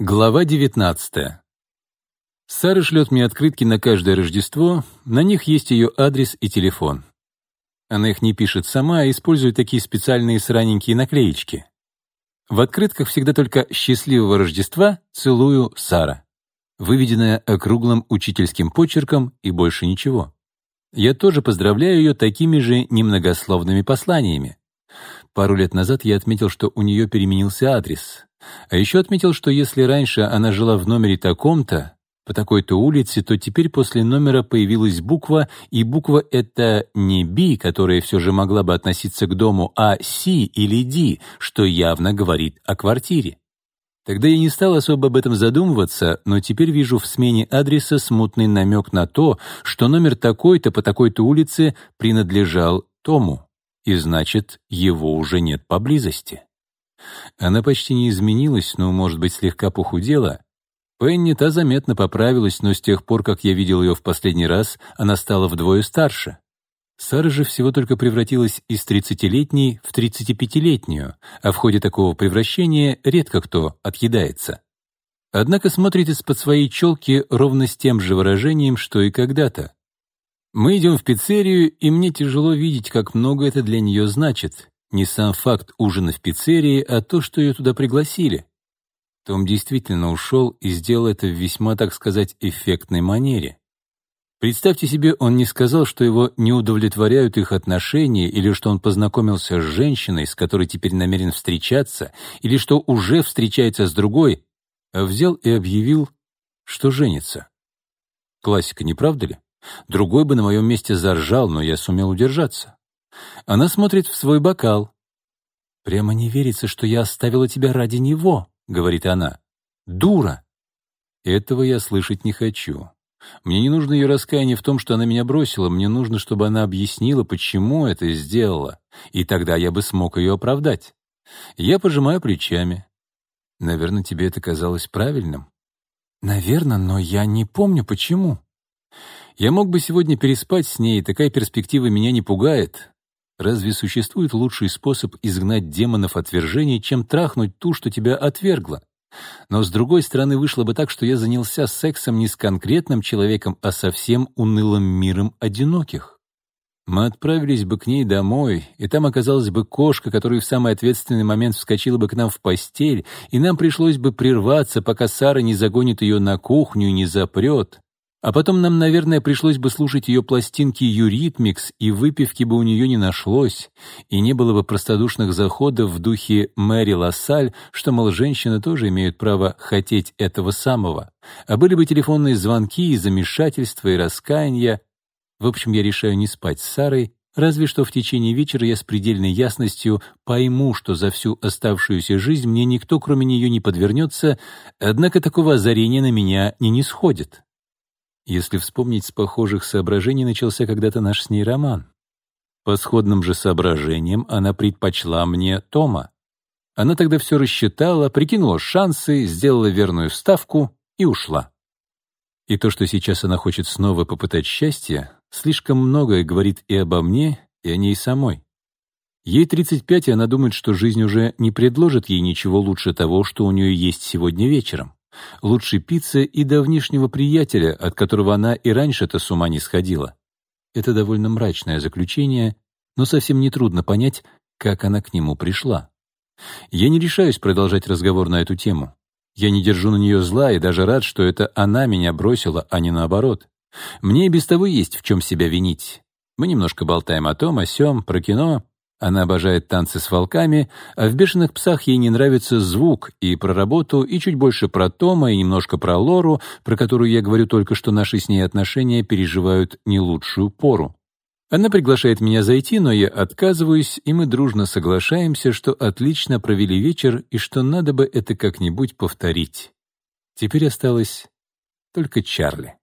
Глава 19. Сара шлет мне открытки на каждое Рождество, на них есть ее адрес и телефон. Она их не пишет сама, а использует такие специальные сраненькие наклеечки. В открытках всегда только «Счастливого Рождества! Целую, Сара», выведенная округлым учительским почерком и больше ничего. Я тоже поздравляю ее такими же немногословными посланиями. Пару лет назад я отметил, что у нее переменился адрес. А еще отметил, что если раньше она жила в номере таком-то, по такой-то улице, то теперь после номера появилась буква, и буква это не «Б», которая все же могла бы относиться к дому, а «С» или «Д», что явно говорит о квартире. Тогда я не стал особо об этом задумываться, но теперь вижу в смене адреса смутный намек на то, что номер такой-то по такой-то улице принадлежал Тому и значит, его уже нет поблизости. Она почти не изменилась, но, может быть, слегка похудела. Пенни та заметно поправилась, но с тех пор, как я видел ее в последний раз, она стала вдвое старше. Сара же всего только превратилась из 30-летней в 35-летнюю, а в ходе такого превращения редко кто отъедается. Однако смотрит из-под своей челки ровно с тем же выражением, что и когда-то. Мы идем в пиццерию, и мне тяжело видеть, как много это для нее значит. Не сам факт ужина в пиццерии, а то, что ее туда пригласили. Том действительно ушел и сделал это в весьма, так сказать, эффектной манере. Представьте себе, он не сказал, что его не удовлетворяют их отношения, или что он познакомился с женщиной, с которой теперь намерен встречаться, или что уже встречается с другой, а взял и объявил, что женится. Классика, не правда ли? Другой бы на моем месте заржал, но я сумел удержаться. Она смотрит в свой бокал. «Прямо не верится, что я оставила тебя ради него», — говорит она. «Дура!» Этого я слышать не хочу. Мне не нужно ее раскаяние в том, что она меня бросила, мне нужно, чтобы она объяснила, почему это сделала, и тогда я бы смог ее оправдать. Я пожимаю плечами. Наверное, тебе это казалось правильным. Наверное, но я не помню, почему. Я мог бы сегодня переспать с ней, такая перспектива меня не пугает. Разве существует лучший способ изгнать демонов отвержения, чем трахнуть ту, что тебя отвергла? Но, с другой стороны, вышло бы так, что я занялся сексом не с конкретным человеком, а со всем унылым миром одиноких. Мы отправились бы к ней домой, и там оказалась бы кошка, которая в самый ответственный момент вскочила бы к нам в постель, и нам пришлось бы прерваться, пока Сара не загонит ее на кухню и не запрет. А потом нам, наверное, пришлось бы слушать ее пластинки «Юритмикс», и выпивки бы у нее не нашлось, и не было бы простодушных заходов в духе Мэри Лассаль, что, мол, женщины тоже имеют право хотеть этого самого. А были бы телефонные звонки и замешательства, и раскаяния. В общем, я решаю не спать с Сарой, разве что в течение вечера я с предельной ясностью пойму, что за всю оставшуюся жизнь мне никто, кроме нее, не подвернется, однако такого озарения на меня не нисходит. Если вспомнить, с похожих соображений начался когда-то наш с ней роман. По сходным же соображениям она предпочла мне Тома. Она тогда все рассчитала, прикинула шансы, сделала верную ставку и ушла. И то, что сейчас она хочет снова попытать счастье, слишком многое говорит и обо мне, и о ней самой. Ей 35, и она думает, что жизнь уже не предложит ей ничего лучше того, что у нее есть сегодня вечером лучше пиццы и давнишнего приятеля, от которого она и раньше-то с ума не сходила. Это довольно мрачное заключение, но совсем нетрудно понять, как она к нему пришла. Я не решаюсь продолжать разговор на эту тему. Я не держу на нее зла и даже рад, что это она меня бросила, а не наоборот. Мне и без того есть в чем себя винить. Мы немножко болтаем о том, о сём, про кино, она обожает танцы с волками, а в «Бешеных псах» ей не нравится звук и про работу, и чуть больше про Тома, и немножко про Лору, про которую я говорю только, что наши с ней отношения переживают не лучшую пору. Она приглашает меня зайти, но я отказываюсь, и мы дружно соглашаемся, что отлично провели вечер и что надо бы это как-нибудь повторить. Теперь осталось только Чарли.